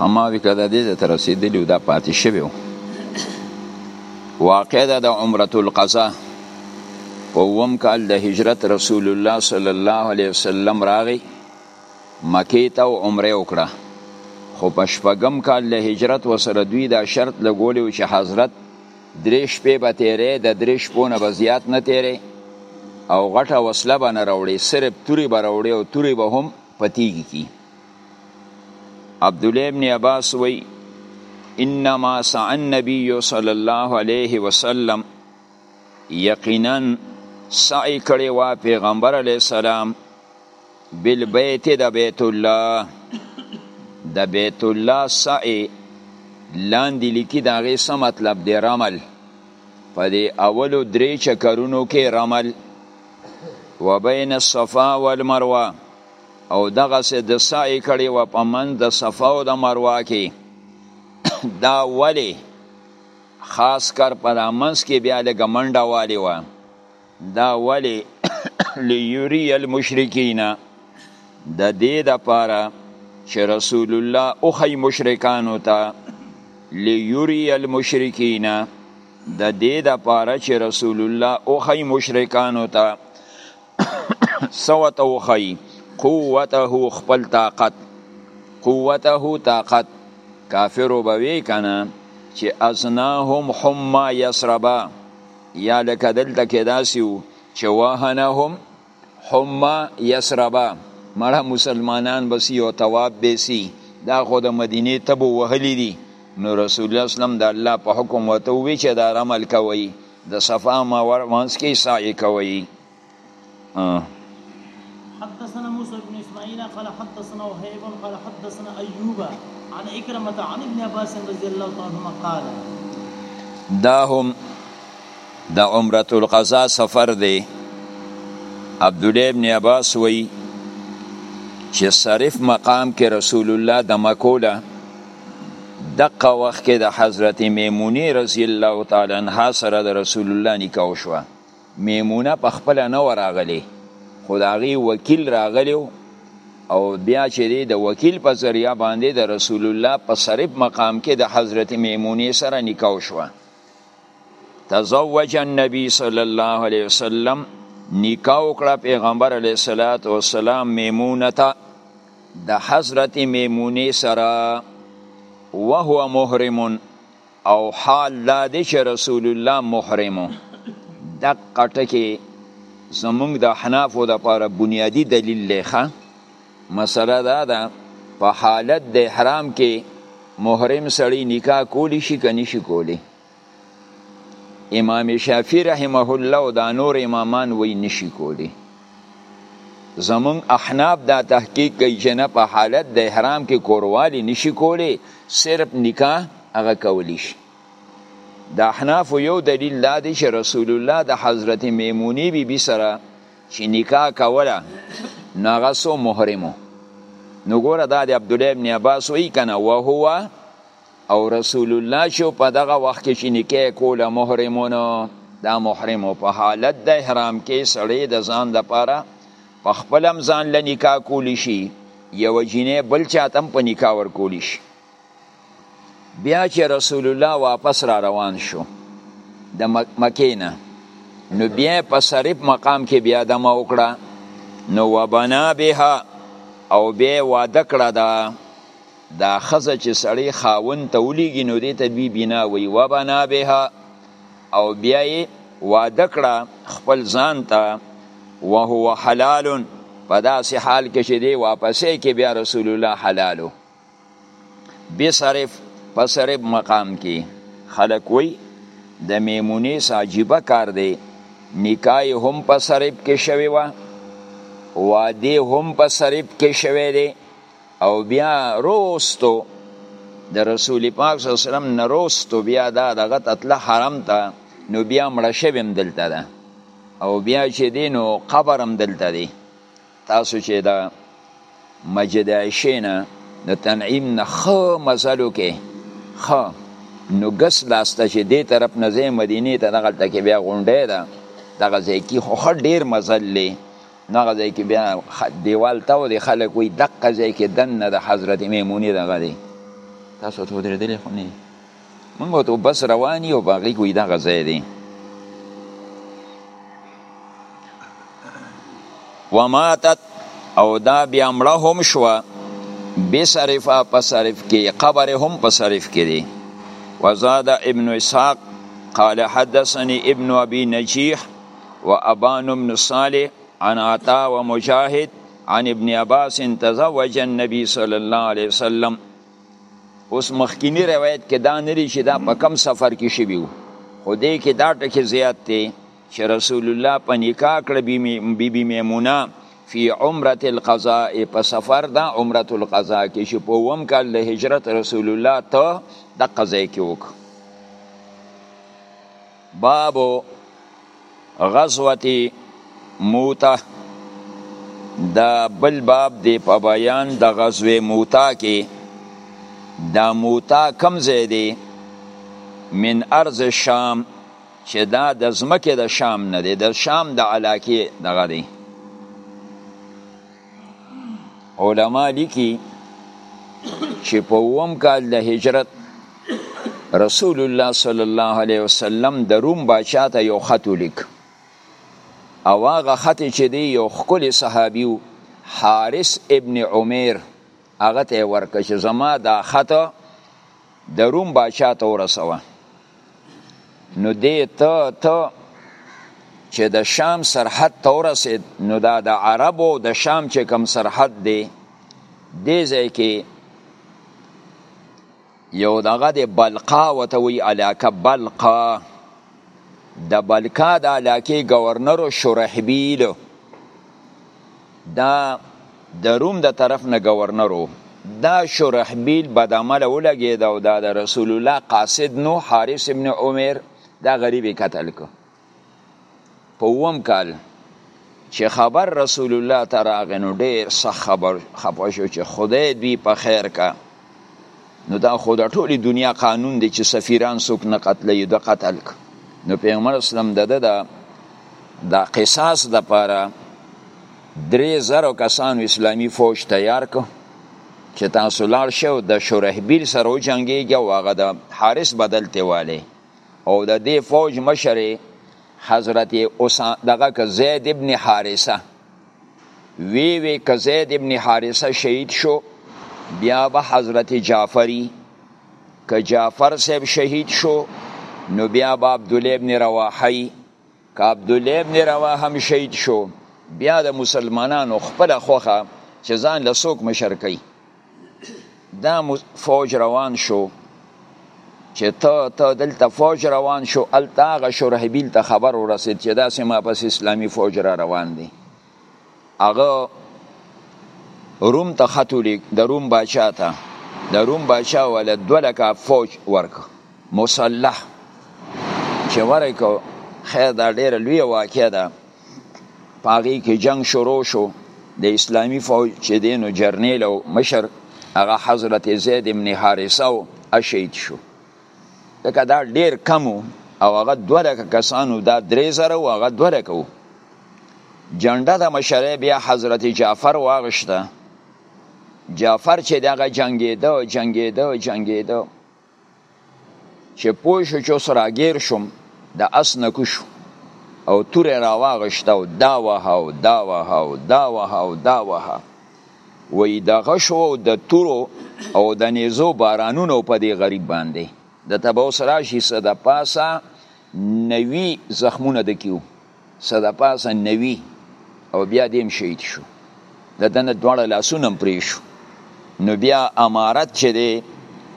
هماو کې د دې تر رسیدلی دا پاتې شوی واقع ده د عمره القضا په وم کال د هجرت رسول الله صلی الله علیه وسلم راغی مکې ته عمره وکړه خو په شپږم کال له هجرت وسره دوی دا شرط لګولی و چې حضرت درې شپې به تیرې د درې شپو نه به زیات نه تیرې او غټه وسله به نه راوړي صرف توري به راوړي او توري به هم په تیږي کی عبد الله ابن عباس وی انما سع النبي صلی الله علیه وسلم یقینا سعی کړي وا پیغمبر علی السلام بالبیت د بیت الله د بیت الله سعی لاندې لیکي دا غي څه مطلب دی رمل په دې اولو درې چکرونو کې رمل وبین الصفا والمروه او دغه سه د سعی کړي و په من د صفا او د مروه کې دا ولی خاص کر په منځ کې بیا لګ منډه والی و دا ولی لیوری المشرکین د دې د پاره چې رسول الله او خی مشرکانو ته لیوری المشرکین د دې د پاره چې رسول الله او خی مشرکانو ته سوته او خی قوته خپل طاقت قوته طاقت کافرو به وی کنه چې ازناهم حما یسربا یا لکه دلته کې داسیو چې وهنهم حمه یسربا مړه مسلمانان بسی او تواب بیسی دا خو د مدینه تبو وهلی دی نو رسول الله اسلام د الله په حکم وته وی چې دا عمل کوي د صفا ما ور وانس کې سعی کوي حدثنا موسى بن اسماعيل قال حدثنا وهيب قال حدثنا ايوب عن اكرمه عن ابن عباس رضي الله عنهما قال داهم د عمره القضا سفر دی عبد الله ابن عباس وی چې صرف مقام کې رسول الله د مکوله دقه وخت کې د حضرت میمونه رضی الله تعالی عنها سره د رسول الله نکاح وشوه میمونه په خپل نه وراغلی خداغي وکیل راغلی او بیا چې د وکیل په ذریعہ باندې د رسول الله په صرف مقام کې د حضرت میمونه سره نکاح وشوه تزوج النبي صلی الله علیه وسلم نکاح وکړه پیغمبر علیه الصلاۃ والسلام میمونه ته د حضرت میمونه سره وهو محرم او حال لا دی چې رسول الله محرم د قټکه زمونږ د احنافو د لپاره بنیادی دلیل لیخه مسله دا ده په حالت د احرام کې محرم سړی نکاح کولی شي که نشي کولی امام شافعي رحمه الله او دا نور امامان وی نشي کولی زمون احناف دا تحقیق کوي چې نه په حالت د احرام کې کوروالی نشي کولی صرف نکاح هغه کولی شي د احناف یو دلیل دا دی چې رسول الله د حضرت میمونی بی بی سره چې نکاح کوله نو هغه سو محرمو نو ګوره دا د عبد الله ابن عباس وی کنه وهو او رسول الله شو په دغه وخت کې چې نکاح کوله محرمونو دا محرمو په حالت د احرام کې سړی د ځان د پاره په خپل هم ځان له نکاح کولی شي یو جینې بل چاته هم په نکاح ورکولی شي بیا چې رسول الله واپس را روان شو د مکې نه نو بیا په صرف مقام کې بیا دمه وکړه نو وبنا بها او بیا واده کړه دا دا خزه چې سړی خاون ته ولیږي نو دې ته دوی بنا وي وبنا بها او بیا یې واده کړه خپل ځان ته وهو حلال په داسې حال کې چې دی واپسې کې بیا رسول الله حلالو بصرف په صرف مقام کې خلق وی د میمونې ساجیبه کار دی نکای هم په صرف کې شوی و واده هم په صرف کې شوی دی او بیا روستو د رسول پاک صلی الله علیه وسلم نه روستو بیا دا دغه تطلع حرم ته نو بیا مړه شوی هم دلته ده او بیا چې دی نو قبر هم دلته دی تاسو چې د مسجد عائشه نه د تنعیم نه خو مزل وکې خو نو ګس لاسته چې دې طرف نه ځې مدینه ته دغه تکي بیا غونډې ده دغه ځای کې خو ډیر مزل لې دغه ځای کې بیا دیوال ته د خلک وي دغه ځای کې دنه د حضرت میمونی دغه دی تاسو ته درې دلې خو نه موږ ورته بس روان یو په هغې کوی دغه ځای دی وماتت او دا بیا مړه هم شوه بصرفه په صرف کې قبر هم په صرف کې دی وزاد ابن اسحاق قال حدثني ابن ابي نجيح وابان بن صالح عن عطاء ومجاهد عن ابن عباس تزوج النبي صلى الله عليه وسلم اوس مخکینی روایت کې دا نه دی چې دا په کم سفر کې شوی وو خو دې کې دا ټکی زیات دی چې رسول الله په نکاح کړه بی بی میمونه فی عمره القضاء په سفر دا عمره القضاء کې چې په وم کال د هجرت رسول الله ته د قضا کې وکړه باب غزوه موته دا بل باب دی په بیان د غزوه موته کې دا موته کم ځای دی من ارض شام چې دا د ځمکې د شام نه دی د شام د علاقې دغه دی علما لیکي چې په اوم کال د هجرت رسول الله صلی الله علیه وسلم د روم باچا ته یو خط ولیک او هغه خط چې دی یو خکلی صحابي حارث ابن عمر هغه ته ورکړ چې زما دا خط د روم باچا ته ورسوه نو دی ته ته چې د شام سرحد ته ورسېد نو دا د عربو د شام چې کم سرحد دی دې ځای کې یو دغه د بلقا وته وی علاقه بلقا د بلقا د علاقه گورنر شرحبیل دا د روم د طرف نه گورنرو دا شرحبیل بدعمل ولګید او دا د رسول الله قاصد نو حارث ابن عمر دا غریبی قتل کو په اوم کال چې خبر رسول الله ته راغی نو ډېر سخت خبر خفه شو چې خدای دوی په خیر کا نو دا خو د ټولې دنیا قانون دی چې سفیران څوک نه قتلوي د قتل نو پیغمبر اسلام د ده د د قصاص د پاره درې زره کسانو اسلامی فوج تیار کو چې تاسو لاړ شئ د شورحبیل سره وجنګېږئ او هغه د حارس بدل تیوالی او د دې فوج مشر حضرت اوسا دغه ک زید ابن حارثه وی وی ک زید ابن حارثه شهید شو بیا به حضرت جعفری ک جعفر صاحب شهید شو نو بیا به عبد الله ابن رواحه ک عبد الله ابن رواحه هم شهید شو بیا د مسلمانانو خپل خوخه چې ځان لسوک مشر کوي دا فوج روان شو چې ته ته دلته فوج روان شو الته هغه شرحبیل ته خبر ورسید چې داسې ما پس اسلامي فوج را روان دی هغه روم ته خط ولیک د روم باچا ته د روم باچا ولا دوه لکه فوج ورک مسلح چې ورکو خیر دا ډېره لویه واقعه ده پاغي کې جنگ شروع شو د اسلامی فوج چې دینو جرنیل او مشر هغه حضرت زید ابن حارثه او شهید شو دغه دا ډیر کم او هغه دوه لک کسانو دا درې زره او هغه دوه لک وو جنډه د مشره بیا حضرت جعفر واغشته جعفر چې دغه جنگیده جنگیده جنگیده چې پوه شو چې اوس راګیر شوم د اس نه کوشو او توره راواغشته او دا وه او دا وه او دا وه او دا وه وی د غشو او د تورو او د نیزو بارانونو په دې غریب باندې د تبوس راشي څه د پاسه نوي زخمونه د کیو څه د پاسه نوي او بیا دیم شهید شو د دنه دواړه لاسونه پرې شو نو بیا امارت چې دی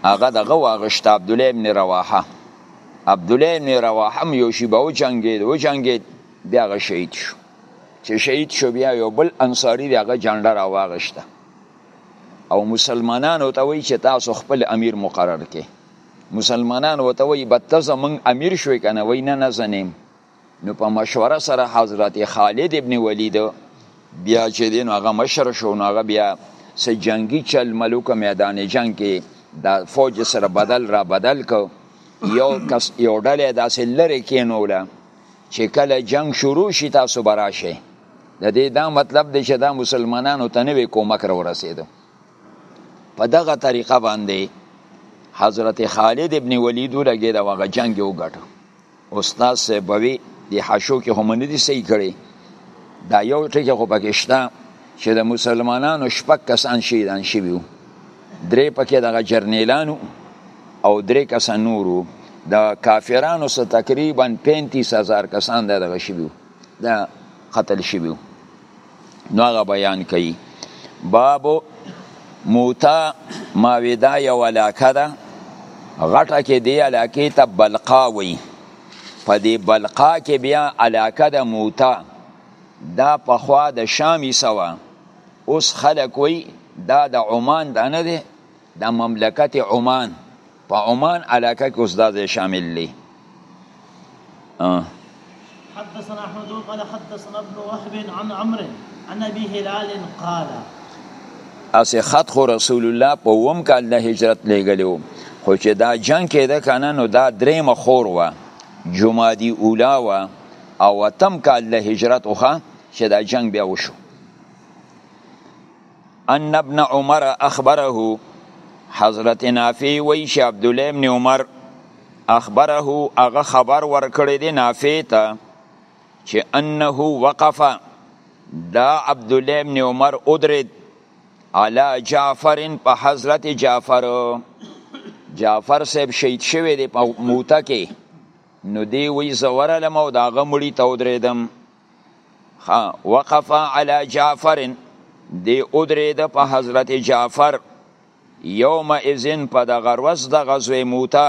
هغه دغه واغشت عبد الله ابن رواحه عبد الله ابن رواحه هم یو شی به وجنګید وجنګید بیا هغه شهید شو چې شهید شو بیا یو بل انصاری دی هغه جنډه را واغشته او مسلمانانو ته وایي چې تاسو خپل امیر مقرر کړئ مسلمانان وته وی بته زمون امیر شوی کنه وی نه نه زنیم نو په مشوره سره حضرت خالد ابن ولید بیا چې دی نو هغه مشر شو نو هغه بیا څه جنگي چل ملوکه میدان جنگ کې د فوج سره بدل را بدل کو یو کس یو ډله داسې لرې کینوله چې کله جنگ شروع شي تاسو به راشئ د دې دا مطلب دی چې دا مسلمانانو ته نوې کومک را ورسېده په دغه طریقه باندې حضرت خالد ابن ولید ولګېد او هغه جنګ یې وګټه استاد سیبوی دی حاشو کې هم نه دي صحیح کړي دا یو ټکی خو پکې شته چې د مسلمانانو شپږ کسان شهیدان شوي وو درې پکې دغه جرنیلانو او درې کسان نورو د کافرانو سره تقریبا 35000 کسان دغه شوي وو دا قتل شوي وو نو هغه بیان کوي بابو موتا ماویدا یو علاقه ده غټه کې دی علاقه ته بلقا وي په دې بلقا کې بیا علاقه د موتا دا په خوا د شامی سوا اوس خلک وي دا د عمان د نه دی د مملکت عمان په عمان علاقه کې اوس دا ځای شامل دی حدثنا احمد قال حدثنا ابن وهب عن عمرو عن ابي هلال قال اس خط خو رسول الله په وم کال د هجرت لګلو خو چې دا جنگ کېده کنه نو دا درې مخور و جمادی اولا و او تم کال د هجرت اوخه چې دا جنگ بیا وشو ان ابن عمر اخبره حضرت نافع وی چې عبد الله ابن عمر اخبره هغه خبر ورکړی دی نافع ته چې انه وقف دا عبد الله ابن عمر ادرید علی جعفر په حضرت جعفر جعفر صاحب شهید شوی دی په موته کې نو دی وی زورلم او داغه مړی ته ودرېدم ها وقف علی جعفر دی ادری د په حضرت جعفر یوم اذن په د غروس د غزوه موتا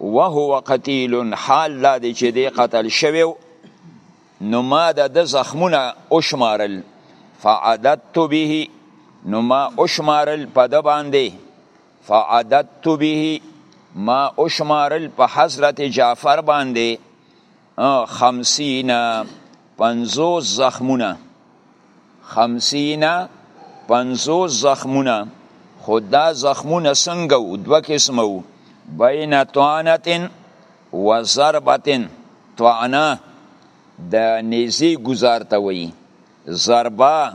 وهو قتیل حال لا دی چې دی قتل شوی نو ما د د زخمونه اوشمارل فعددت به نو ما اوشمارل په د باندې فعددت به ما اوشمارل په حضرت جعفر باندې خمسین پنځوس زخمونه خمسین پنځوس زخمونه خو دا زخمونه څنګه وو دوه قسمه وو بین طعنتن و ضربتن طعنه د نیزی گزار ته وی ضربه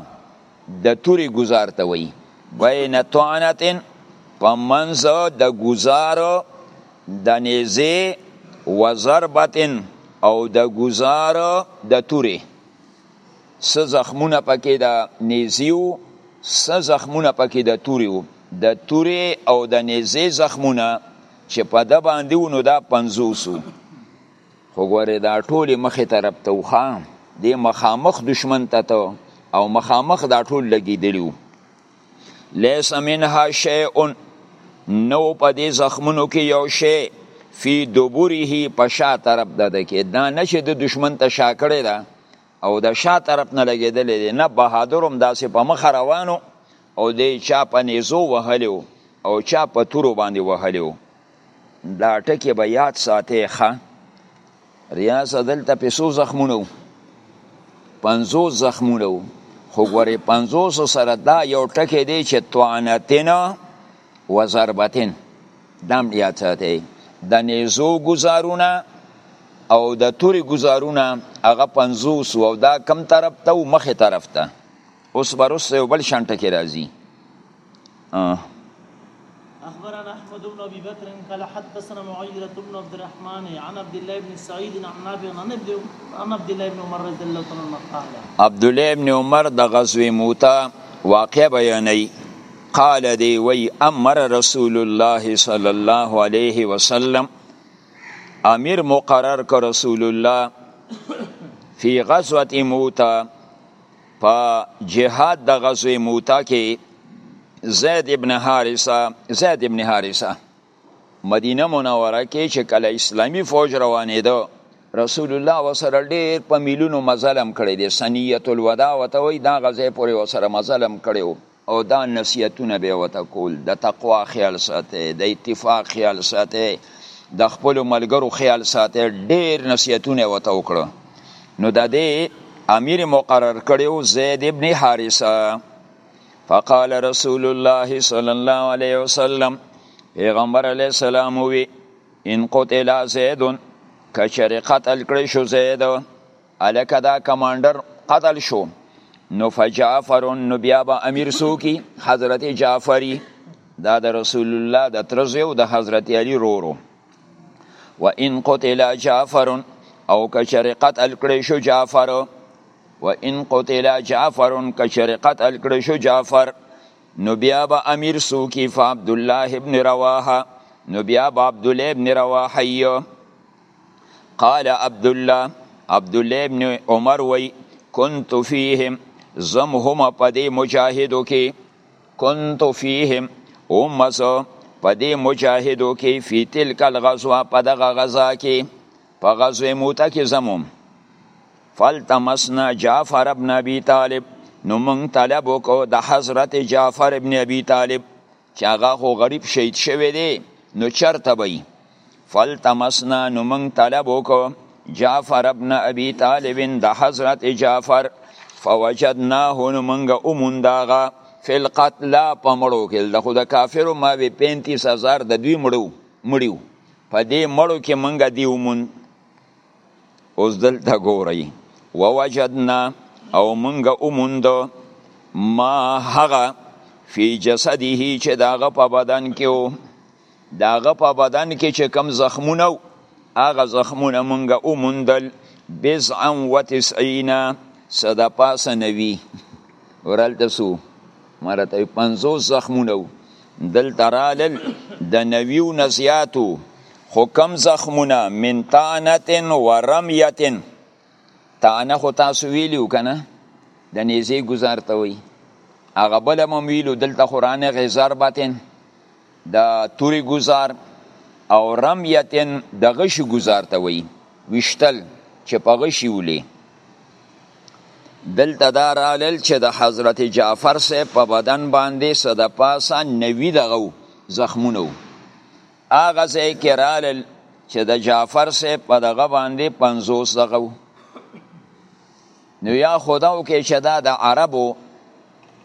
د توري گزار ته وایي بین طعنتن په منځ د گزار د نیزه و ضربتن او د گزار د توري څه زخمونه پکې د نیزیو څه زخمونه پکې د توري وو د توري او د نیزه زخمونه چې په د باندې ونو دا پنځوسو خو ګوره دا ټول مخې طرف ته وخا دې مخامخ دشمن ته ته او مخامخ دا ټول لګیدلیو لیس منها شیء نو په دې زخمونو کې یو شی فی دبره په شا طرف د ده کې دا نه چې د دشمن ته شا کړی ده او د شا طرف نه لګېدلی دی نه بهادر هم داسې په مخه روانو او دی چا په نیزو وهلی او چا په تورو باندې وهلی دا ټکی به یاد ساتې ښه ریاض دلته په څو زخمونه وو پنځوس زخمونه وو خو ګورې پنځوسو سره دا یو ټکی دی چې طعنتین و ضربتین دا هم یاد ساتې د نیزو ګزارونه او د توري ګزارونه هغه پنځوس و او دا کم طرف ته او مخې طرف ته اوس به وروسته یو بل شان ټکی راځي اخبرنا احمد بن ابي بكر قال حدثنا معيرة بن عبد الرحمن عن عبد الله بن سعيد عن نافع عن عبد الله بن عمر رضي الله عنه قال عبد الله بن عمر د غزوه موتا واقع بیانوي قال دی وی امر رسول الله صلی الله علیه وسلم امیر مقرر که رسول الله فی غزوه موتا په جهاد د غزوه موتا کې زید ابن حارثه زید ابن حارثه مدینه منوره کې چې کله اسلامی فوج روانېده رسول الله وسره ډېر په میلونو مظلم کړی دی سنیت الوداع وته وی دا غزه پورې وسره مظلم کړی او دا نصیحتونه به وته کول د تقوا خیال ساته د اتفاق خیال ساته د خپل ملګرو خیال ساته ډیر نصیحتونه وته وکړو نو د دې امیر مقرر کړو زید ابن حارثه فقال رسول الله صلی الله علیه وسلم پیغمبر علیه السلام وی ان قتل زید کچری قتل کړی شو زید الکه دا کمانډر قتل شو نو فجعفر نو بیا به امیر سوکی حضرت جعفری دا د رسول الله د ترزی او د حضرت علی رورو و ان قتل جعفر او کچر قتل کړي شو جعفر و ان قتل جعفر کچر قتل کړي شو جعفر نو بیا به امیر سوکی ف عبد الله ابن رواحه نو بیا به عبد الله ابن رواحه قال عبد الله عبد الله ابن عمر وی كنت فيهم زم هم په دې مجاهدو کې كنت فيهم هم زه په دې مجاهدو کې فی تلک الغزوه په دغه غزا کې په غزوه موته کې زموم فلتمسنا جعفر ابن ابي طالب نو موږ طلب وکړو د حضرت جعفر ابن ابي طالب چې هغه خو غریب شهید شوی دی نو چرته به فلتمسنا نو موږ طلب وکړو جعفر ابن ابي طالب د حضرت جعفر فوجدناه نو موږ اومونداغه فی القتل په مړو کې د خود کافرو ما وی 35000 د دوی مړو مړیو په دې مړو کې موږ دی اومون اوس دلته ګورئ ووجدنا او مونږ اوموند ما هغه فی جسده چې داغه په بدن کې وو داغه په بدن کې چې کم زخمونه وو هغه زخمونه مونږ اوموندل بزعا و تسعینا صدا پاسه نوی ورلته سو ما راته وي پنځوس زخمونه وو دلته رالل د نویو نه زیات وو خو کم زخمونه من طعنتن و رمیتن طعنه خو تاسو ویلي و که نه د نیزې ګزار ته وایي هغه بله مو ویلو دلته خو رانغې ضربتن د توري گزار او رمیتن د غشي گزار ته وایي وشتل چې په غشي ولي دلته دا رالل چې د حضرت جعفر سه په بدن باندې څه د پاسه نوي دغه زخمونه وو هغه ځای کې رالل چې د جعفر سه په دغه باندې پنځوس دغه وو نو یا خدا او کې چې دا د عربو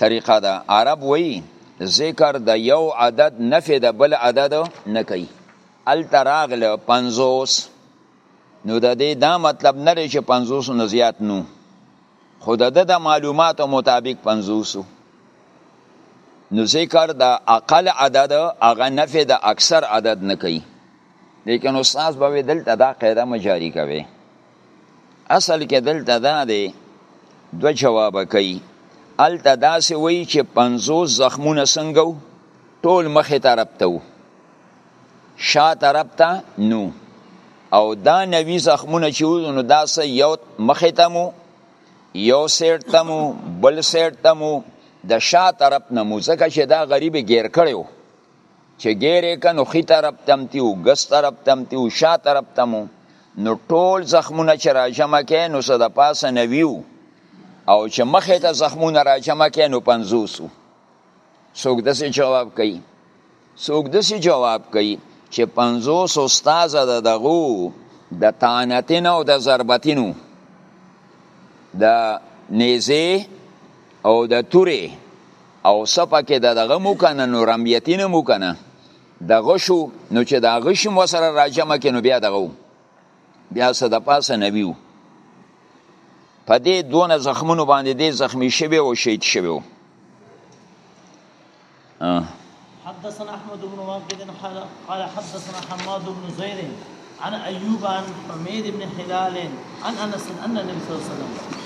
طریقه ده عرب وی ذکر د یو عدد نفی د بل عدد نه کوي التراغله 50 نو د دې دا مطلب نه لري چې 50 نه زیات نو خو د د معلوماتو مطابق 50 نو ذکر د اقل عدد هغه نفع د اکثر عدد نه کوي لیکن استاد به دلته دا قاعده مجاری کوي اصل کې دلته دا دی دو جواب کوي الته داسې وایي چې پنځوس زخمونه څنګه وو ټول مخې طرف ته وو شا طرف ته نو او دا نوي زخمونه چې وو نو دا څه یو مخې ته مو یو سیټ ته مو بل سیټ ته مو د شا طرف نه مو ځکه چې دا غریب ګیر کړی چې ګیرې که نو خي طرف تم تیو ګس طرف تم تیو شا طرف تمو نو ټول زخمونه چې راجمه کې نو څه د پاسه نویو او چې مخې ته زخمونه راجمه کې نو پنځوسو څوک داسې جواب کوي څوک داسې جواب کوي چې پنځوس استاد د دغو د تانتینو او د ضربتینو د نیزه او د تورې او سپه کې د دغه مو کنه نو رمیتی نه مو کنه د غشو نو چې د غشو مو سره راجمه کې نو بیا دغه بیا څه د پاسه نویو په دې دونه زخمونو باندې دې زخمی شوی او شهید شوی حدثنا احمد بن واقد قال قال حدثنا حماد بن زيد عن ايوب عن حميد بن حلال عن انس ان النبي صلى الله عليه وسلم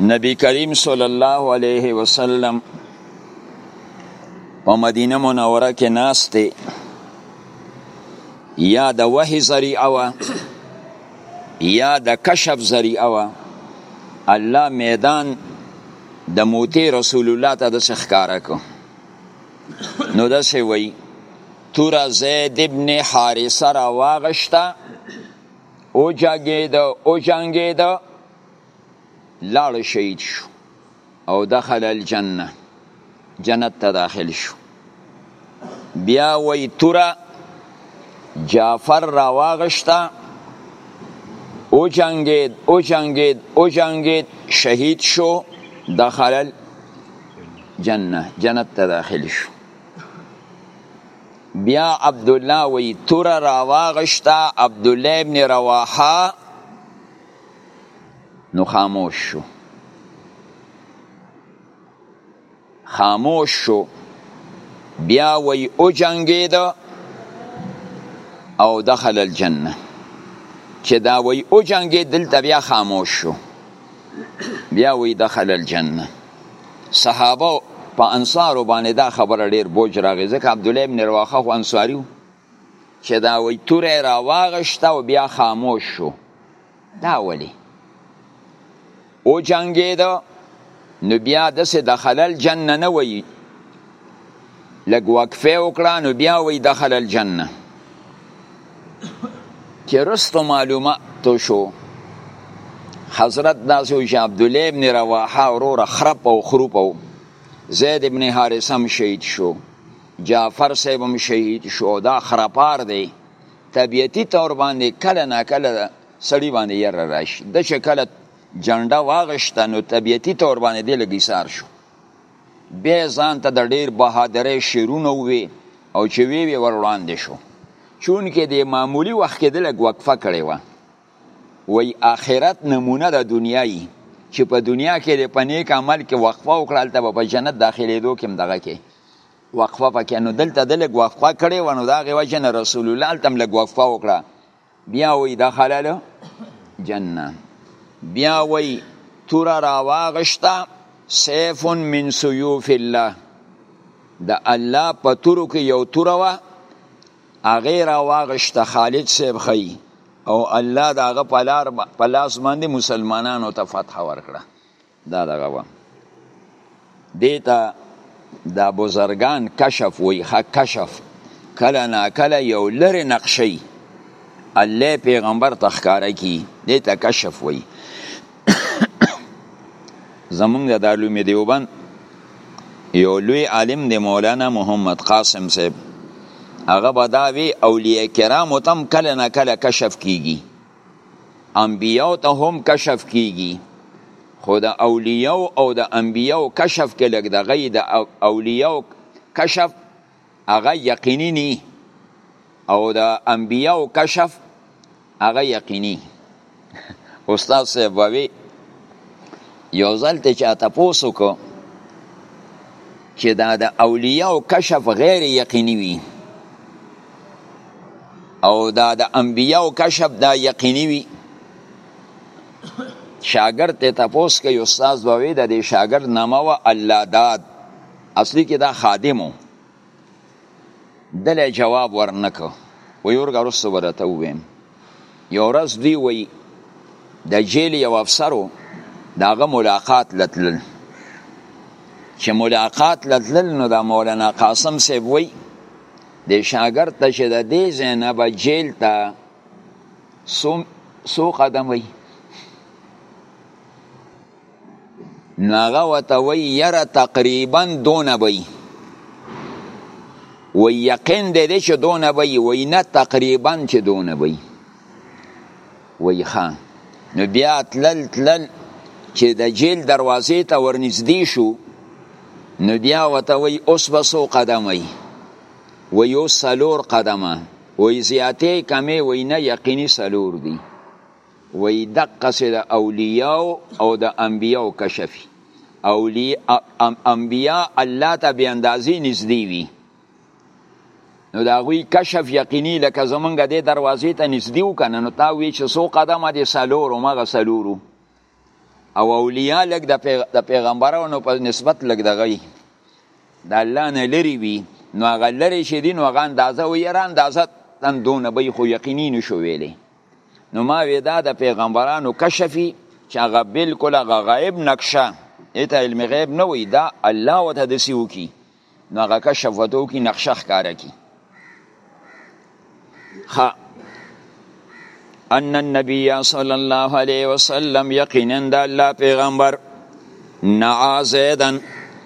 نبی کریم صلی الله علیه وسلم په مدینه منوره کې ناشته یا د وحی ذریعه وا یا د کشف ذریعه وا الله میدان د موتی رسول الله ته د ښکارا کو نو داسې وایي توره زید ابن حارثه را واغشته او جنګېده او جنګېده لاړ شهید شو او دخل الجنه جنت ته داخل شو بیا وایي توره جعفر را واغشته او جنگید او جنگید او جنگید شهید شو دخلل جنه جنت ته داخل شو بیا عبد الله وی تور راواغشتا عبد الله ابن رواحه نو خاموش شو خاموش شو بیا وی او جنگید او دخل الجنه چې دا وی او جنگید دلته بیا خاموش شو بیا وی دخل الجنه صحابه په انصارو باندې دا خبره ډیر بوج راغی ځکه عبد الله ابن رواحه خو انصاری و چې دا وی توره را واغشته او بیا خاموش شو دا ولی او جنگیده نو بیا دسه د خلل جنه نه وی لګ وقفه وکړه نو بیا وی دخل الجنه چې رستو معلومه تو شو حضرت داسو چې عبد الله ابن رواحه ورور خرپ او خروپ او زید ابن حارثه هم شهید شو جعفر صاحب هم شهید شو دا خرپار دی طبیعتی طور باندې کله نه کله سړی باندې ير راشي د شکل جنډه واغشته نو طبیعتی طور باندې دی لګی سار شو بیا ځان ته د ډیر بهادرۍ شعرونه ووی او چې وی وی ور وړاندې شو چون کې د معمولی وخت کې د لګ وقفه کړې و وی آخرت نمونه د دنیای چې په دنیا کې د پنیک عمل کې وقفه وکړل ته په جنت داخليدو کې دغه کې وقفه پکې نو دلته د لګ وقفه کړې و نو دا غي وجه نه رسول الله تم لګ وقفه وکړه بیا وی دخل الجنه بیا وی تور راواغشتا سیف من سیوف الله د الله په تورو کې یو تور وا هغه راواغشتا خالد صاحب خی او الله داغه پلار پلاس باندې مسلمانانو ته فتح ورکړه دا دغه وه دیتا دا بزرگان کشف وی خا کشف کله نا کله یو لری نقشی الله پیغمبر تخکاره کی دیتا کشف وی زمونږ د علوم دیوبند یو لوی عالم دی مولانا محمد قاسم صاحب هغه به دا وی اولیاء کرامو تم کله نه کله کشف کیږي انبیاو ته هم کشف کیږي خو د اولیاو او د انبیاو کشف کې لګ د غي د اولیاو کشف هغه یقیني ني او د انبیاو کشف هغه یقیني استاد صاحب ووي یو ځل ته چاته پوسو کو چې دا د اولیاء او کشف غیر یقیني وي او دا د انبیاء او کشف دا یقیني وي شاګرد ته تپوس کوي استاد بوي د دې شاګرد نامه و الله داد اصلي کې دا خادمو دله جواب ورنکو ویورګه رسو ورته ویم یو ورځ دوی وی د جیل یو افسرو داغه ملاقات لتلل چې ملاقات لتلل نو د مولانا قاسم صاحب وی د شاګرد ته چې د دې زینب جیل ته سو قدم وی نو هغه ورته وایي یاره تقریبا دونه به وي وایي یقین دی دی چې دونه به وي وایي نه تقریبا چې دونه به وي وایي ښه نو بیا تلل تلل چې د جیل دروازې ته ورنږدې شو نو بیا ورته وایي اوس به څو قدمه وي وایي اوس څلور قدمه وایي زیاتې کمې وایي نه یقیني څلور دي وایي دقسې د اولیاو او د انبیاو کشف وي انبیا الله ته بې اندازې نږدې وي نو د هغوی کشف یقیني لکه زمونږ دې دروازې ته نږدې و که نه نو تا وی چې څو قدمه دې څلور هماغه څلورو او اولیاء لږ د پیغمبرانو په نسبت لږ دغه وي د الله نه لرې وي نو هغه لرې چې دي نو هغه اندازه وي یاره اندازه تن دونه به یې خو یقیني نه شو ویلی نو ما وی دا د پیغمبرانو کشفي چې هغه بالکل هغه غیب نقشه ایته علم غیب نه وي دا الله وته د سیو کی نو هغه کشف وته کی نقشه ښکارا کی خ ان النبي صلى الله عليه وسلم يقينا د الله پیغمبر نعا زیدن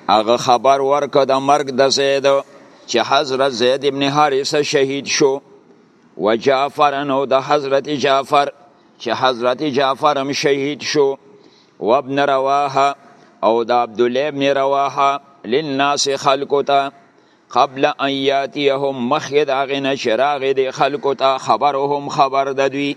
هغه خبر ورکړه د مرګ د زید چې حضرت زید ابن حارثه شهید شو و جعفر نو د حضرت جعفر چې حضرت جعفر هم شهید شو و ابن رواحه او د عبد الله ابن رواحه للناس خلقو ته قبل ان یاتیهم مخید هغه نه چې راغی د خلکو ته خبرهم خبر د دوی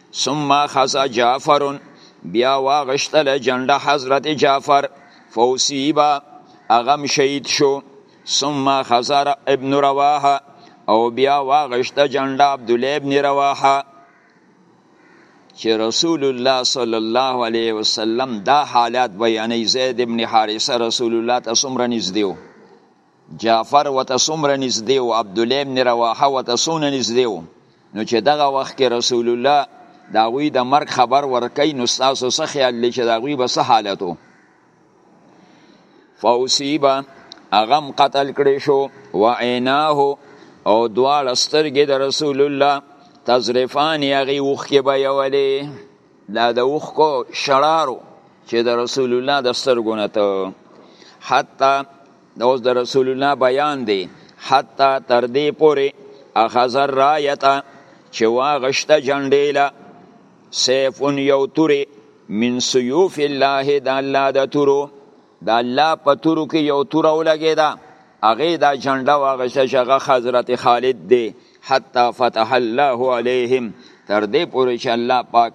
ثم خذ جعفر بیا واغشتل جنډه حضرت جعفر فوسیبا اغم شهید شو ثم خزر ابن رواحه او بیا واغشت جنډه عبد الله ابن رواحه چې رسول الله صلی الله علیه وسلم دا حالات بیانې زید ابن حارثه رسول الله ته څومره نږدې جعفر وته څومره نږدې و عبدالله ابن رواحه وته څونه نږدې و نو چې دغه وخت کې رسول الله د هغوی د مرګ خبر ورکوي نو ستاسو څه خیال دی چې د هغوی به څه حالت و فاصیبه هغه هم قتل کړی شو و عیناه او دواړه سترګې د رسول الله تزرفانې هغې اوښکې بهیولې دا د اوښکو شرارو چې د رسول الله د سترګو نه ته حتی د اوس د رسول الله بیان دی حتی تر دې پورې اخذر رایته چې واغشته جنډیله سیف یو تورې من سیوف الله د الله د تورو د الله په تورو کې یو تور ولګیدا هغه دا جنډه واغسته چې هغه حضرت خالد دی حتی فتح الله علیهم تر دې پورې چې الله پاک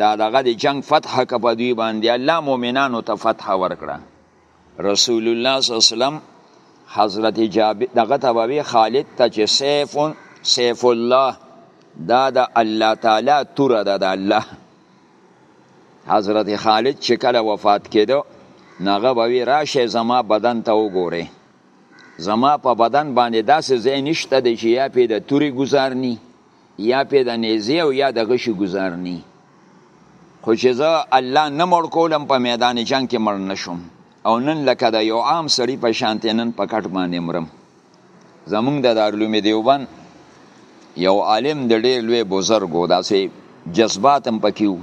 دا دغه د جنگ فتح کپه دوی باندې الله مؤمنانو ته فتح ورکړه رسول الله صلی الله علیه وسلم حضرت جابر دغه تبوی خالد ته چې سیف سیف الله دا د الله تعالی توره ده د الله حضرت خالد چې کله وفات کېده ناغه بوي راشه زما بدن ته وګوره زما په بدن باندې داسې ځای نشته دی چې یا پې د توري ګزارني یا پې د نیزې او یا د غشي ګزارني خو چې زه الله نه مړ کولم په میدان جنگ کې مړ نشم او نن لکه د یو عام سړي په شانتې نن په کټ باندې مرم زمونږ د دارلوم دیوبند یو عالم د ډیر لوی بزرګ و داسې جذبات هم پکې وو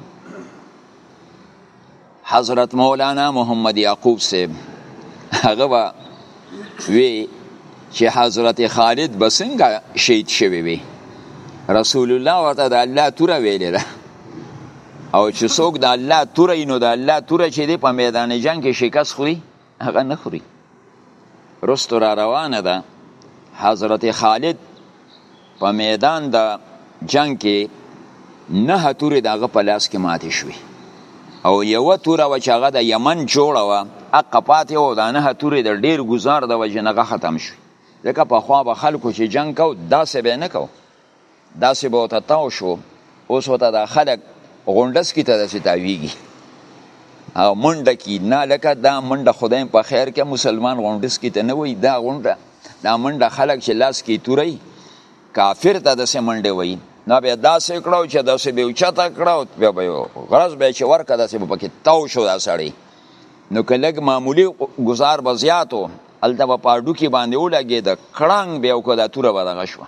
حضرت مولانا محمد یعقوب صاحب هغه به وی چې حضرت خالد به څنګه شهید شوی وي رسول الله ورته د الله توره ویلې ده او چې څوک د الله توره نو د الله توره چې دی په میدان جنگ کې شکست خوري هغه نه خوري رستو را روانه ده حضرت خالد په میدان د جنگ کې نه تورې دغه په لاس کې ماتې شوې او یو توره و چې هغه د یمن جوړه وه اقه پاتې و دا نه تورې د ډیر ګزار د وجې نه ختم شوې ځکه پخوا به خلکو چې جنگ کو داسې به نه کو داسې به ورته تاو شو اوس ورته دا خلک غونډس کې ته داسې تاویږي او منډه کې نه لکه دا منډه خدای په خیر کې مسلمان غونډس کې ته نه وي دا غونډه دا منډه خلک چې لاس کې توري کافر ته داسې منډه وي نه به داسې کړو چې داسې به اوچته کړو بیا به غرض به چې ورکه داسې به پکې تاو شو دا سړی نو که لږ معمولی ګزار به زیاتو هلته به په هډوکي باندې ولګېده کړنګ بیا وکړه دا توره به دغه شوه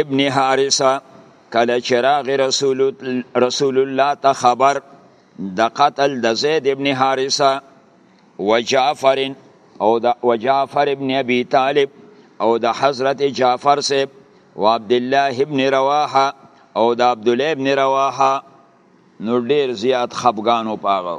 ابن حارثه کله چې راغی رسول رسول الله ته خبر د قتل د زید ابن حارثه و جعفر او د و جعفر ابن ابي طالب او د حضرت جعفر سیب و عبد الله ابن رواحه او د عبد الله ابن رواحه نو ډیر زیات خفګانو پاغو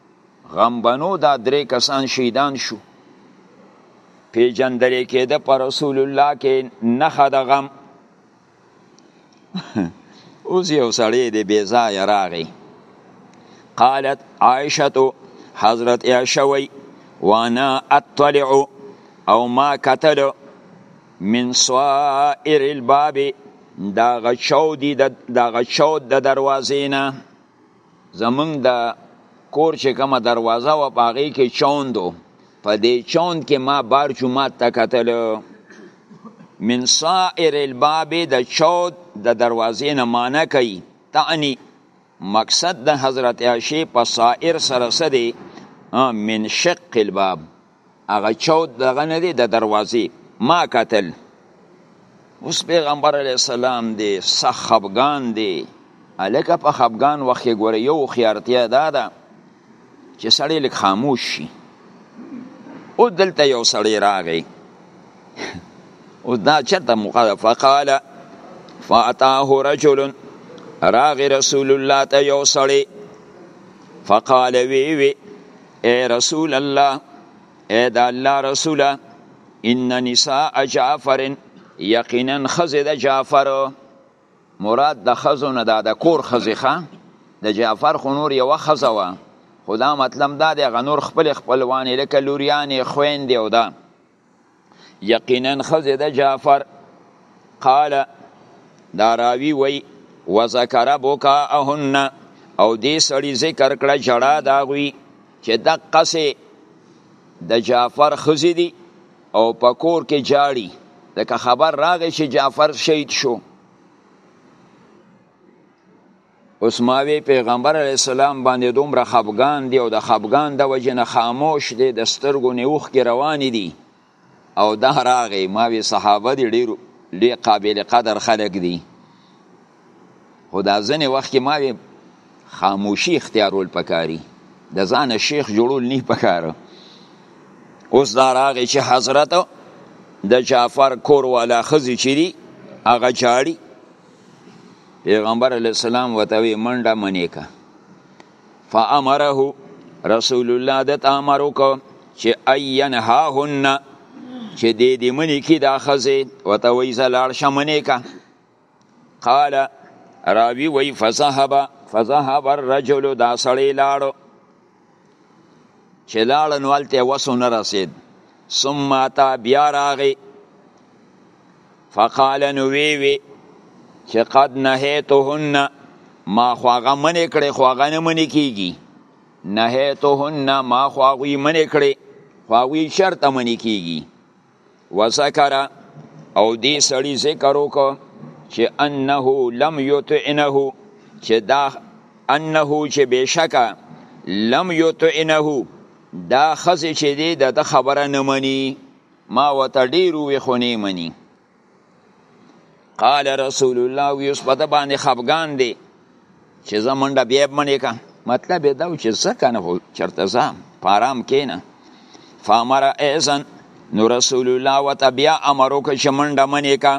غم بنو دا درې کسان شهیدان شو پیجندل کېده په رسول الله کې نخه د غم اوس یو سړی دی بې ځایه راغی قالت عائشه حضرت عائشه وی وانا اطلع او ما کتل من سوائر الباب دا غچو دی دا غچو د دروازې نه زمونږ د کور چې کومه دروازه وه په هغې کې چوند و په دې چوند کې ما بار جومات ته کتل من سائر الباب د چود د دروازې نه معنی کوي تعنی مقصد د حضرت عائشه په سائر سره سره من شق الباب هغه چوت دغه نه دی د دروازې ما کتل اوس پیغمبر علی السلام دی سخت خفګان دی الکه په خفګان وخت کې ګوره یو خیارتیا دا ده چې سړی لږ خاموش شي او دلته یو سړی راغی او دا چرته مقاله فقال فاتاه رجل راغی رسول الله ته یو سړی فقال وی وی اے رسول الله اے د الله رسوله ان نساء جعفر یقینا خزه د جعفر مراد د خزو نه دا د کور خزخه د جعفر خو نور یو خزه و خدا مطلب دا د غنور خپل خپلوان لکه لوریان خويندې او دا یقینا خزه د جعفر قال دا راوی وی وذکر بکاءهن او دې سړی ذکر کړه جړا دا غوي چې د قصه د جعفر خزه دی او پکور کې جاړي ځکه خبر راغی چې جعفر شهید شو اوس ما وی پیغمبر علی السلام باندې دومره خفګان دی او د خفګان د وجې نه خاموش دی د سترګو نه اوښکې روانې دي او دا راغی ما وی صحابه دی ډېر ډېر قابل قدر خلک دي خو دا ځینې وخت کې ما وی خاموشي اختیارول پکاري د ځانه شیخ جوړول نه پکاره اوس دا راغی چې حضرت د جعفر کور والا ښځې چې دي هغه جاړي پیغمبر علی السلام وتوی منډه منی کا فامره رسول الله د امر وکړ چې اين هاهن چې دې دې منی کې دا خزه وته وی زلال شمنه کا قال راوی وی فذهب فذهب الرجل دا سړی لاړو چې لاړ نو هلته وسو نه رسید ثم تا بیا راغی فقال نو وی وی چې قد نهیتهن ما خو هغه منې کړې خو هغه نه منې کیږي نهیتهن ما خو هغوی منې کړې خو هغوی شرط منې کیږي وذکر او دې سړي ذکر وکړ چې انه لم یطعنه چې دا انه چې بشکا لم یطعنه دا خزه چې دې د خبره نه مني ما وته ډیر وی خو نه مني قال رسول الله ویوس په د باندې خفګان دی چې زه منډه بیا منې کا مطلب یې دا چې زه کنه خو چرته زه په آرام کینه فامر ایزن نو رسول الله وته بیا امر وکړ چې منډه منې کا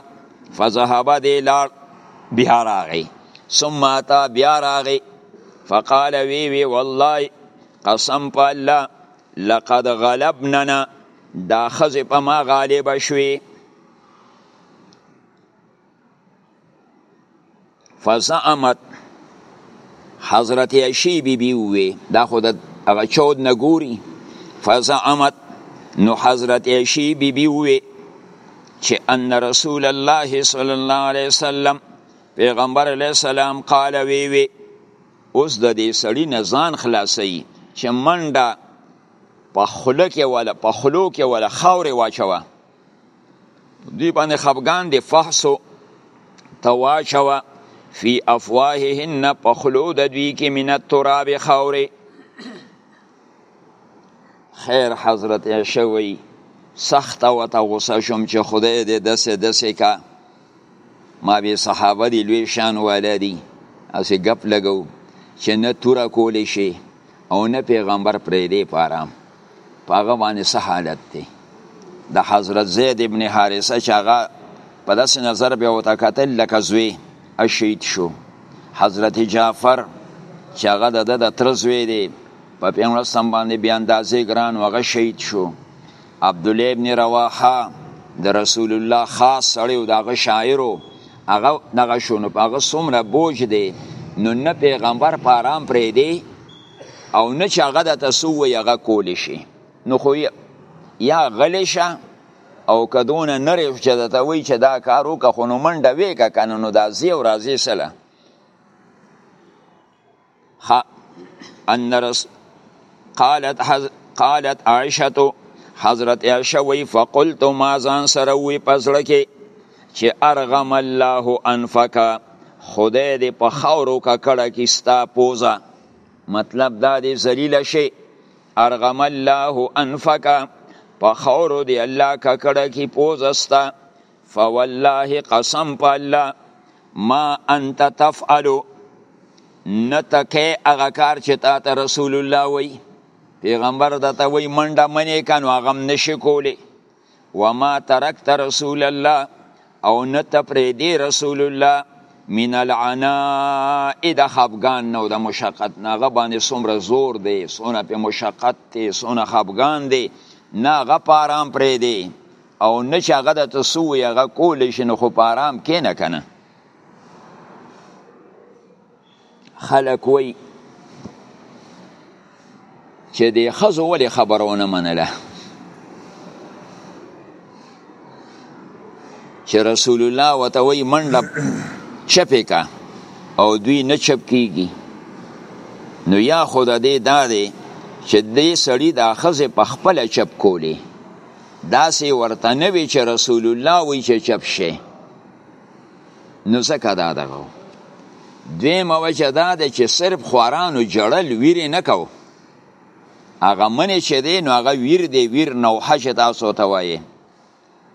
فذهب دی لاړ بیا راغی ثم اتا بیا راغی فقال وی وی والله قسم په الله لقد غلبننا دا خزه په ما غالب شوي فزعمت حضرت عشی بی بی وی دا خود هغه چود نګوري فزعمت نو حضرت عشی بی بی وی چې ان رسول الله صلی الله علیه وسلم پیغمبر علیه السلام قال وی وی اوس د دې سړی نه ځان خلاصوي چې منډه په خوله کې ولا په خلو کې ولا خاورې واچوه دوی باندې خفګان دي فحصو ته واچوه فی افواههن په خلو د دوی کې من التراب خاورې خیر حضرت عائشه وی سخت او ته غوسه شوم چې خدای دې دسه دسه کا ما به صحابه دی لوی شان والا دی اسې غپ لګو چې نه تورا کول شي او نه پیغمبر پرې دی پارام پاغه باندې سه حالت دی د حضرت زید ابن حارثه چې هغه په داسې نظر به وته قتل لکه زوی شهید شو حضرت جعفر چې هغه د د تر زوی دی په پیغمبر سم باندې بیا اندازې ګران هغه شهید شو عبد الله ابن رواحه د رسول الله خاص سړی او دغه شاعرو هغه دغه شو نو هغه څومره بوج دی نو نه پیغمبر په آرام پرې دی او نه چې هغه د تسوی هغه کول شي نو خو یا غلی شه او که دونه نری چې درته وایي چې دا کار وکړه خو نو منډه وکړه که نه نو دا ځي او راځي سله ان رس قالت حز... قالت عائشه حضرت عائشه وی فقلت ما ځان سره وی پزړه کې چې ارغم الله انفک خدای دې په خاورو کا کړه کې ستا پوزا مطلب دا دې ذلیل شي ارغم الله انفک په خورو دی الله ککړه کی پوزستا فوالله قسم په الله ما انت تفعلو نتکه هغه کار چې تا ته رسول الله وای پیغمبر د ته وای منډه منې کنو هغه نشي کولی وما ترکت رسول الله او نه ته پرې دی رسول الله من العناء د خفګان نو د مشقت ناغه باندې څومره زور دی څونه په مشقت دی څونه خفګان دی ناغه په آرام پرې دی او نه چې هغه د تسو هغه کولی شي نو خو په آرام کې نه کنه خلک وایي چې د خزو ولې خبرونه منله چې رسول الله وته وی منډه چپې کا او دوی نه چپ کیږي نو یا خود دې دا دی چې دې سړی د خزه په خپل چپ کولی دا سي ورته نه وی چې رسول الله وی چې چپ شي نو ځکه دا دغه دویمه وجه دا ده چې صرف خوارانو جړل ویرې نه کو هغه منې چې دی نو هغه ویر دی ویر نوحه چې تاسو ته وایې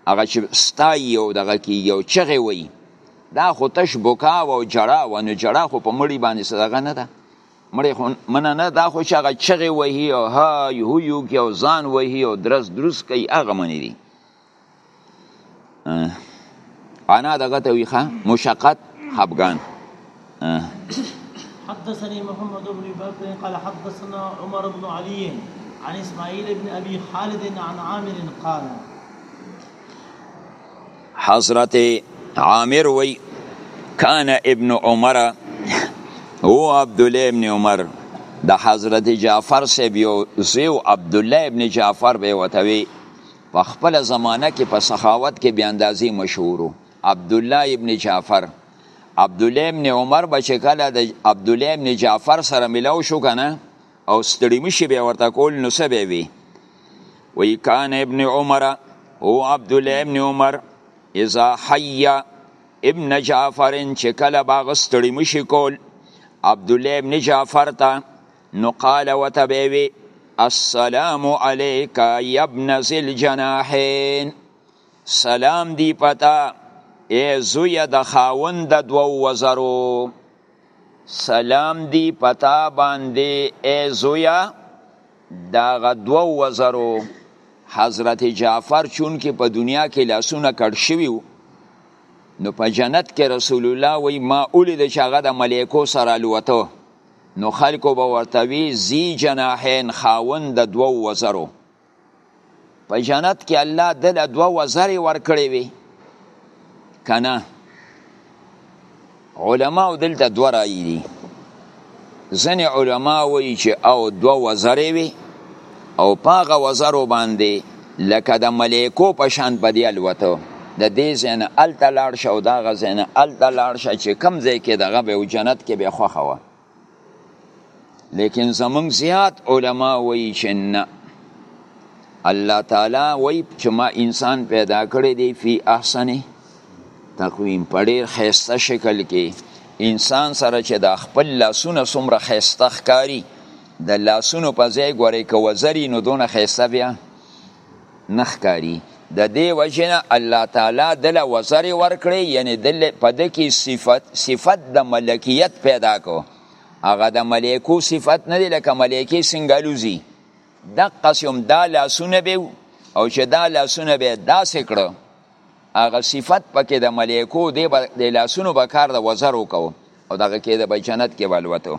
هغه چې ستایي او دغه کېږي او چغې وایي دا خو تش بکا او جړا و نو جړا خو په مړی باندې صدقه نه ده مړی خو منه نه دا خو چې هغه چغې وهي او های هویو کې او ځان وهي او درس دروس کوي هغه منې دي انا دغه ته ویخه مشقت خفګان حدثني محمد بن بكر قال حدثنا عمر بن علي عن اسماعيل بن ابي خالد عن عامر قال حضرت عامر وی کان ابن عمر هو عبد الله ابن عمر د حضرت جعفر صاحب یو زیو عبد الله ابن جعفر به وتوی په خپل زمانه کې په سخاوت کې بیا اندازې مشهورو عبد الله ابن جعفر عبد الله ابن عمر به چې کله د عبد الله ابن جعفر سره ملاو شو کنه او ستړي مشي به ورته کول نو څه به وي وی کان ابن عمر او عبد الله ابن عمر اذا حي ابن جعفر چې کله باغ ستړي مشي کول عبد الله ابن جعفر ته نو قال وته به وی السلام علیک یبن ذل جناحین سلام دی پتا ای زوی د خاوند د دوو وزرو سلام دی پتا باندې ای زوی دا غدوو وزرو حضرت جعفر چون کې په دنیا کې لاسونه کړ شوی نو په جنت کې رسول الله وای ما اولید چې هغه د ملائکو سره لوته نو خلکو به ورته وی زی جناحین خاوند د دوو وزرو په جنت کې الله دله دوه وزرې ورکړې وي که نه علماو دلته دوه رایي دي ځینې علما وایي چې او دوه وزرې وي او پاغه وزرو باندې لکه د ملیکو په شان په دی الوته د دې ځای نه هلته لاړ شه او د هغه ځای نه هلته لاړ شه چې کوم ځای کې دغه به و جنت کې به یې خوښه وه لیکن زمونږ زیات علما وایي چې نه الله تعالی وایي چې ما انسان پیدا کړی دی فی احسن تقویم په ډېر ښایسته شکل کې انسان سره چې د خپل لاسونه څومره ښایسته ښکاري د لاسونو په ځای ګورې که وزري نو دونه خیسته بیا نخکاری د دې وجنه الله تعالی دل وزر ورکړي یعنی دل په دکی صفت صفت د ملکیت پیدا کو هغه د ملائکو صفت نه دی لکه ملائکه سنگالوزی د قسم دا لاسونه به او چې دا لاسونه به داسې کړو هغه صفت پکې د ملائکو دی د لاسونو به کار د وزر وکاو او دغه کې د جنت کې والوتو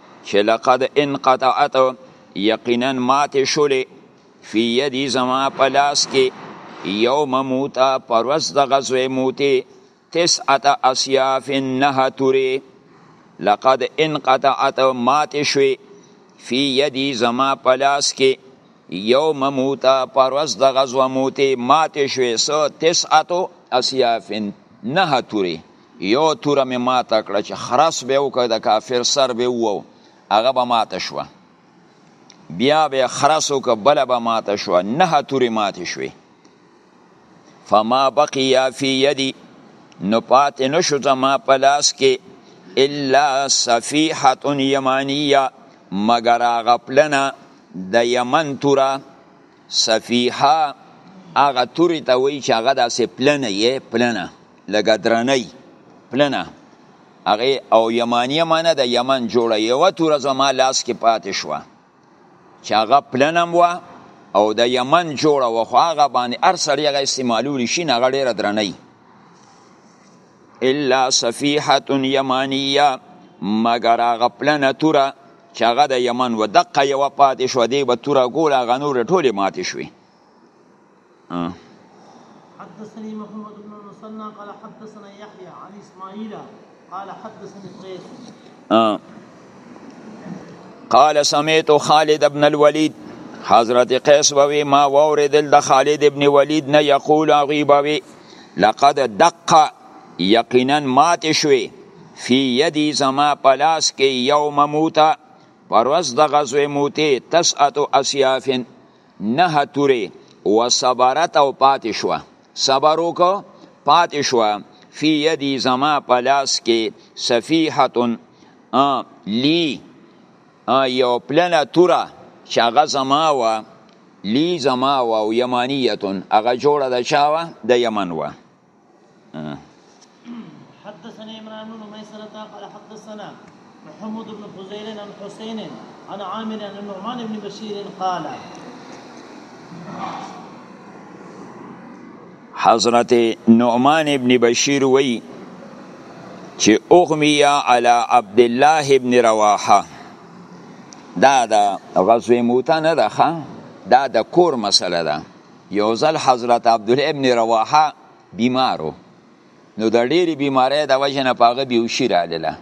چې لقد انقطعت یقینا ماتې شولې فی یدی زما په لاس کې یوم موتا پر ورځ د غزوې موتې تسعة اصیاف نه تورې لقد انقطعت ماتې شوې فی یدی زما په لاس کې یوم موتا پر ورځ د غزوه موتې ماتې شوې څه تسعة اصیاف نه تورې یو توره می ماته کړه چې خرس به وکړ د کافر سر به وو هغه به ماته شو بیا به خرس وکړ بل به ماته شو نه توره ماته شوې فما بقیا فی یدی نو پاتې نشو زما په لاس کې الا صفیحه یمانیه مگر هغه پلنه د یمن توره صفیحه هغه تورې ته وایي چې هغه داسې پلنه یې پلنه لګه درنۍ پلنه هغه او یمانیه معنی د یمن جوړه یو تور زما لاس کې پاتې شو چې هغه پلنم و او د یمن جوړه و خو هغه باندې هر سړی هغه استعمالول شي نه غړې را درنۍ الا صفیحه یمانیه مگر هغه پلنه توره چې هغه د یمن و دقه یو پاتې شو دی به توره ګول هغه نور ټولې ماتې شوې حدثني محمد بن المثنى قال حدثنا يحيى عن اسماعيل قال حدثني قيس قال سمعت خالد بن الوليد حضرت قیس بوي ما ووردل د خالد ابن ولید نه یقول هغوی بوي لقد دق یقینا ماتې شوې فی یدی زما په لاس کې یوم موته پر ورځ د غزوې موتې تسعت اسیافن نه تورې و صبرت او پاتې شوه صبر وکړه پاتې شوه فی یدی زما په لاس کې صفیحتن لی یو پلنه توره چې هغه زما وه لی زما وه او یمانیتن هغه جوړه د چا وه د یمن وه حدثني عمران بن ميسرة قال حدثنا محمد بن فضيل عن حسين عن عامر عن النعمان بن بشير قال حضرت نعمان ابن بشیر وی چې اغمیا علی عبد الله ابن رواحه دا د غزوه موته نه ده دا د کور مسله ده یو ځل حضرت عبدالله ابن رواحه بیمارو نو د ډېرې بیمارۍ د وجې نه په هغه بیوشي رالله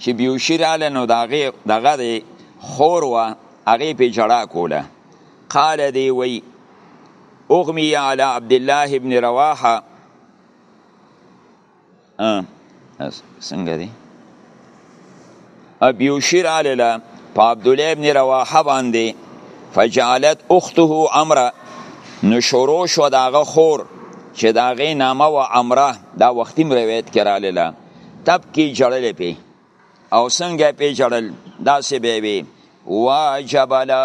چې بیوشي راله نو د هغې دغه دی خور وه هغې پې جړا کوله قال دی وی اغمی علی عبدالله ابن رواحه څنګه دی ابي وشير عللا په عبد الله ابن رواحه باندې فجعلت اخته امره نو شروع شو داغه خور چې داغه نامه و امره دا وختي روایت کرا لاله تب کی جړل پی او څنګه پی جړل دا سی به وی واجبلا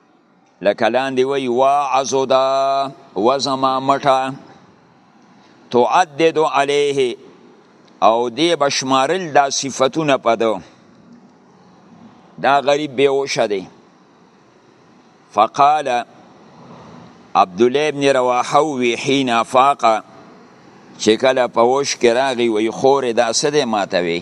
لکه لاندې وی واعظو دا وزما مټه تعدد علیه او دی بشمارل دا صفتونه پدو دا غریب بیوشه دی فقال عبد الله ابن رواحه وی حين افاق چې کله په وش کې راغی وی خور دا سده ماته وی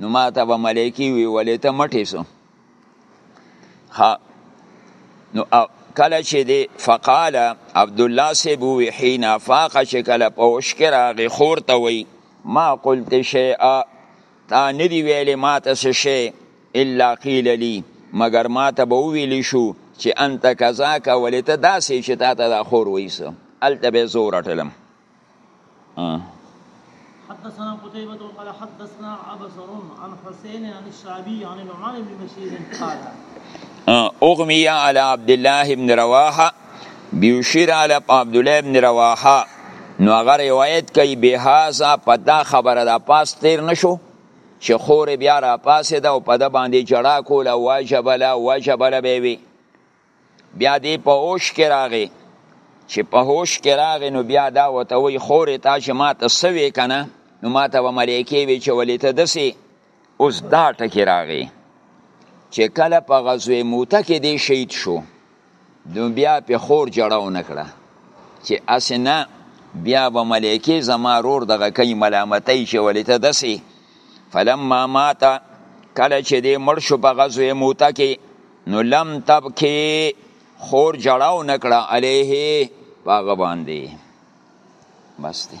نو ما ته به ملایکی وی ولې ته مټې سو ها نو کله چې دی فقال عبد الله سبو حين فاق چې کله په وشک راغی خور ته وی ما قلت شيئا تا ندی ویلې ما ته څه شی الا قيل لي مگر ما ته به ویل شو چې انت کذا کا ولې ته داسې چې تا ته دا خور ویسه الته به زور اټلم حدثنا قتيبة قال حدثنا عبسر عن حسين عن الشعبي عن نعمان بن بشير قال اغمي على عبد الله بن رواحه بيشير على عبد الله بن رواحه نو هغه روایت کوي به هاذا پدا خبره دا پاس تیر نشو چې خور بیا را پاسې ده او په د باندې جړا کوله واجبله واجبله به وي بیا دی په هوش کې راغی چې په هوش کې راغی نو بیا دا وته وی خورې تا چې ما ته سوې کنه نو ما ته به ملایکې وی چې ولې ته دسې اوس دا ټکې راغی چې کله په غزوه موته کې دی شهید شو نو بیا په خور جړاو نکړه چې اسنه بیا به ملایکې زما رور دغه کوي ملامتۍ چې ولې ته دسې فلما ماته کله چې دی مړ شو په غزوه موته کې نو لم تبکی خور جړاو نکړه علیه پاغه باندې بس دی